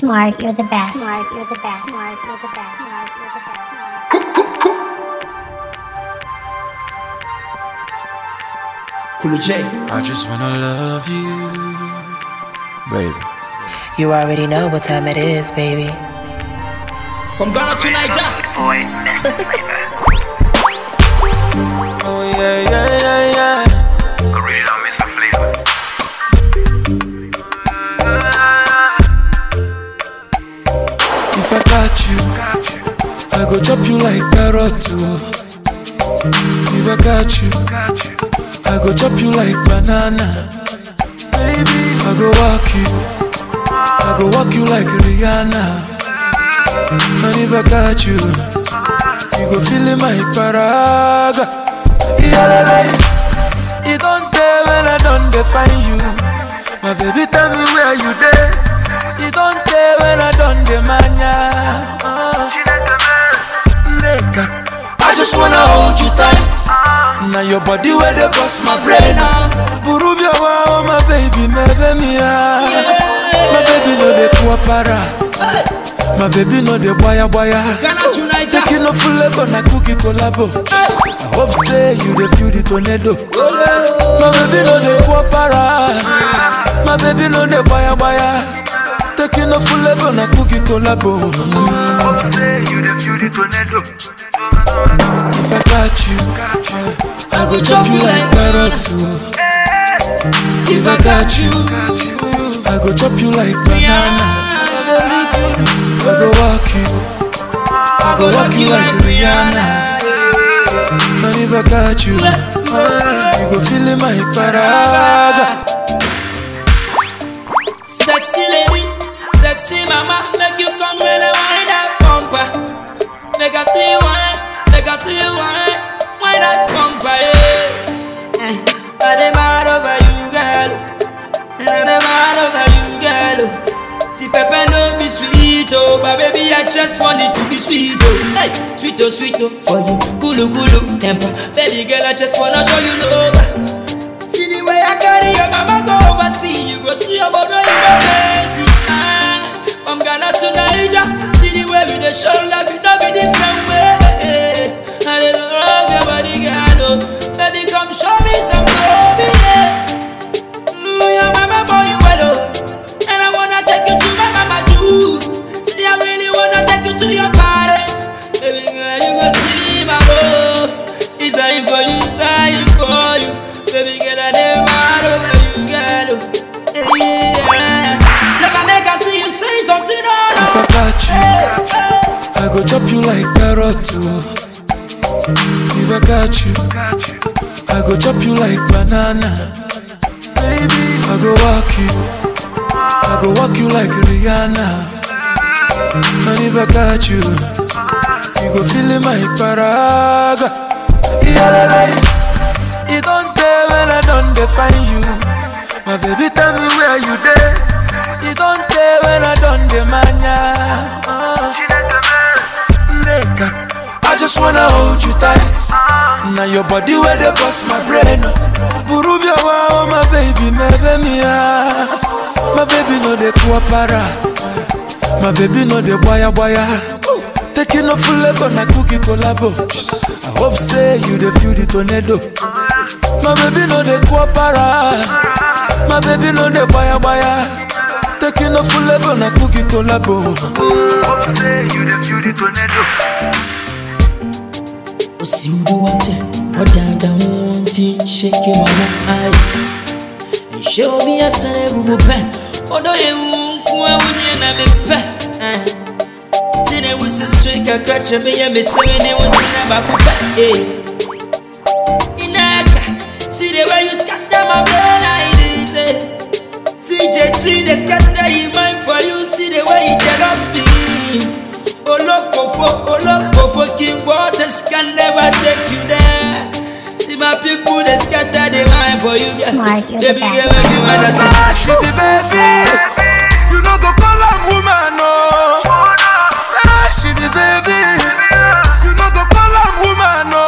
Smart, you're the best. Smart, you're the best. Smart, you're the best. Smart, you're the best. Kulu J. I just wanna love you, baby. You already know what time it is, baby. From Ghana to Niger. Oh yeah, yeah, yeah, yeah. If I got you, I go chop you like banana. Baby, I go walk you, I go walk you like Rihanna. And if I got you, you go feel in my paraga. It don't tell when I don't define you. My baby, tell me where you there. You don't Now your body where they bust my brain ah. now. Burubia wow, my baby, my baby, ah. my baby no de kuapara. My baby no de boya boya. Taking no full level na cookie collabo. I hope say you the feel the tornado. My baby no de kuapara. My baby no de boya boya. Taking no full level na cookie collabo. Hope say you the feel the tornado. Go chop you like carrot too. If I got you, I go chop you like banana. I go walk you, I go walk you like Rihanna. And if I got you, you go feel in my paraga. Sexy lady, sexy mama, make you pepper no be sweet, oh, but baby, I just want it to be sweet, oh. Hey, sweet, oh, sweet, oh, for you. Kulu, kulu, temper. Baby girl, I just wanna show you love. See the way I carry your mama go overseas, you go see your body in face. Ah, from Ghana to Niger, see the way we dey show love, you know be different way. I love your body, girl. Oh. Baby, come show go chop you like carrot too. If I got you, I go chop you like banana. Baby, I go walk you, I go walk you like Rihanna. And if I got you, you go feel my paraga. It don't tell when I don't define you. My baby, tell me where you there. It don't tell when I don't demand ya. Uh. I just wanna hold you tight. Now your body where they bust my brain. Burubia wow, oh, my baby, my baby, my baby no de kuapara. My baby no de boya boya. Taking no full level na cookie collabo. I hope say you the feel the tornado. My baby no de kuapara. My baby no de boya boya. Taking no full level na cookie collabo. Hope say you the feel the tornado. Osimbo wate wadada ho nti shake mama ai nhyɛ obi asane bubu pɛ ɔdɔ yɛ mu nko a wonyɛ na mepɛ Eh. nti na wosisiri kakra kyerɛ me yɛ mesɛre ne wo ntena baako pɛ Eh. inaka see the way you scatter my brain I dey say CJT they scatter in mind for you see the way you jealous me Olofofo, olofofo, king waters can never take you there. See my people, they scatter the mind for you, girl. Smart, you're They the be giving you understand. She be baby, you know go call am woman no. Say she be baby, you know go call am woman no.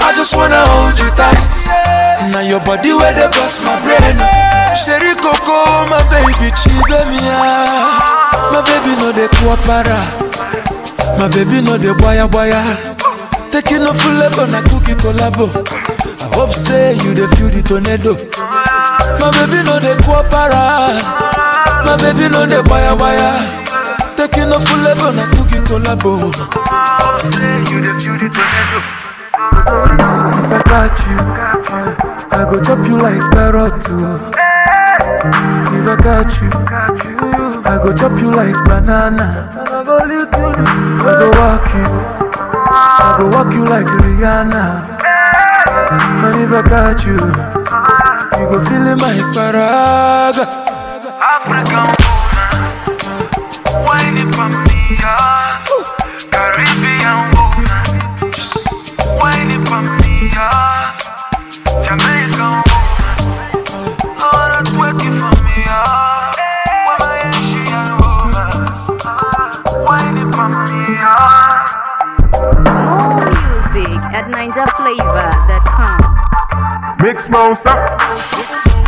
I just wanna hold you tight. Now your body where they bust my brain. Sherry Coco, my baby, Pichi baby ah, my baby no dey kuapara, my baby no dey boya boya. Taking off full level na cookie collabo. I hope say you the feel the tornado. My baby no dey kuapara, my baby no dey boya boya. Taking off full level na cookie collabo. I hope say you the feel the tornado. If I got you, I go chop you like carrot too. If I got you, I go chop you like banana. I go walk you, I go walk you like Rihanna. And if I got you, you go feel in my paraga. African woman, whining for me, ah. Caribbean woman, whining for me, ah. Jamaican woman, wanna twerk it for me, ah. Monster.